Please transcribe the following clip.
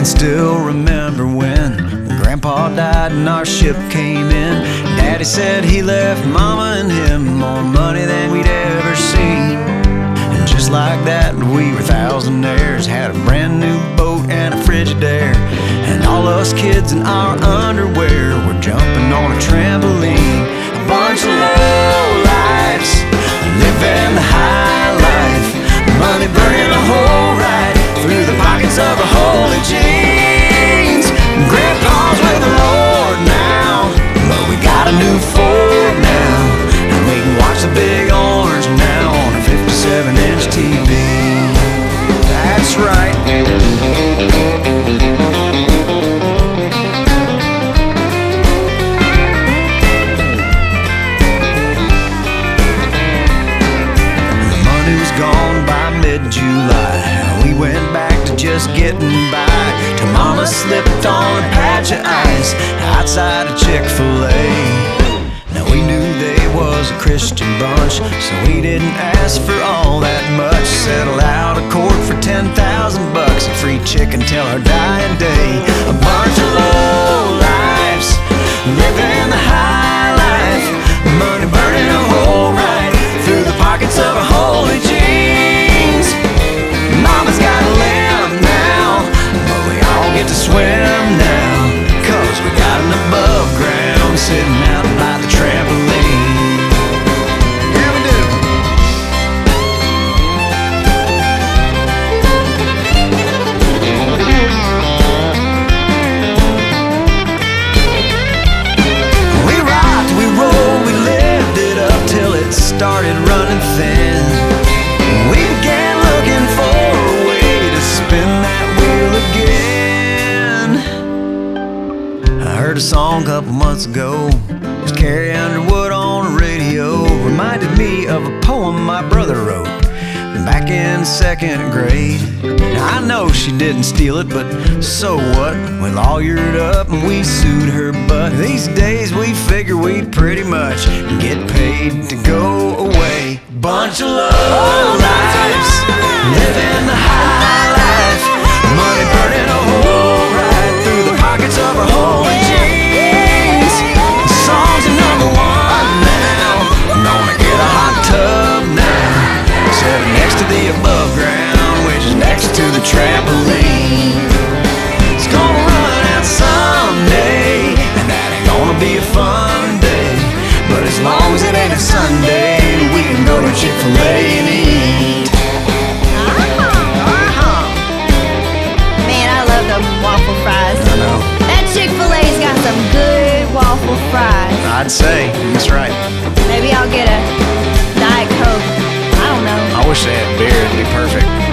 can still remember when Grandpa died and our ship came in. Daddy said he left Mama and him more money than we'd ever seen. And just like that, we were thousandaires, had a brand new boat and a Frigidaire. And all us kids in our underwear were jumping on a trampoline. A bunch of big orange now on a 57 inch TV. That's right. The money was gone by mid July. We went back to just getting by. Till Mama slipped on a patch of ice outside of Chick fil A. a Christian bunch, so we didn't ask for all that much. Settle out of court for 10,000 bucks and free chicken till our dying day. A bunch of low heard a song a couple months ago. It was Carrie Underwood on the radio. Reminded me of a poem my brother wrote back in second grade. Now, I know she didn't steal it, but so what? We lawyered up and we sued her butt. These days we figure we pretty much get paid to go away. As it ain't a Sunday, we can go to Chick fil A and eat. Uh-huh, uh-huh. Man, I love them waffle fries. I know. That Chick fil A's got some good waffle fries. I'd say, that's right. Maybe I'll get a Diet Coke. I don't know. I wish they had beer, it'd be perfect.